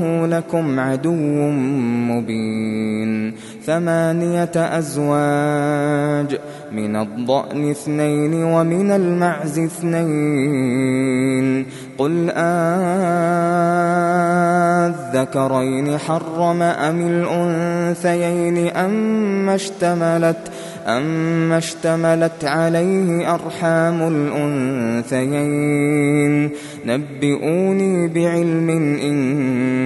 إنه لكم عدو مبين ثمانية أزواج من الضأن اثنين ومن المعز اثنين قل آذكرين حرم أم الأنثيين أم اشتملت أما اشتملت عليه أرحام الأنثيين نبئوني بعلم إن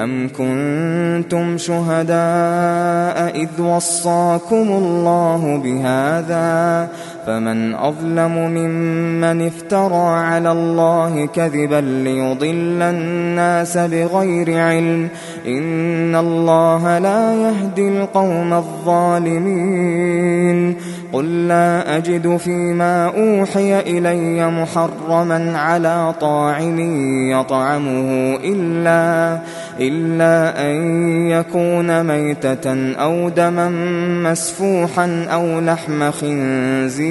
أَمْ كُنْتُمْ شُهَدَاءَ إِذْ وَصَّاكُمُ اللَّهُ بِهَذَا فمن أظلم ممن افترى على الله كذبا ليضل الناس بغير علم إن الله لا يهدي القوم الظالمين قل لا أجد فيما أوحي إلي محرما على طاعم يطعمه إلا إلا أن يكون ميتة أو دما مسفوحا أو لحم خنزير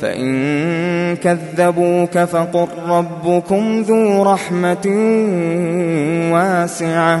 فإن كذبوك فقل ربكم ذو رحمة واسعة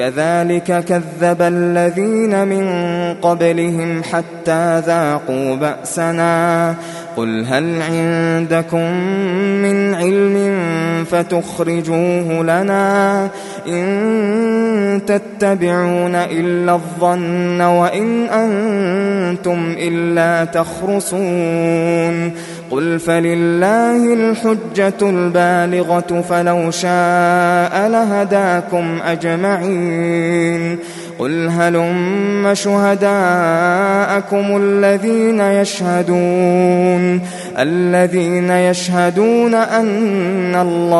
كذلك كذب الذين من قبلهم حتى ذاقوا بأسنا. قل هل عندكم من علم فتخرجوه لنا إن تتبعون إلا الظن وإن أنتم إلا تخرصون قل فلله الحجة البالغة فلو شاء لهداكم أجمعين قل هلم شهداءكم الذين يشهدون الذين يشهدون أن الله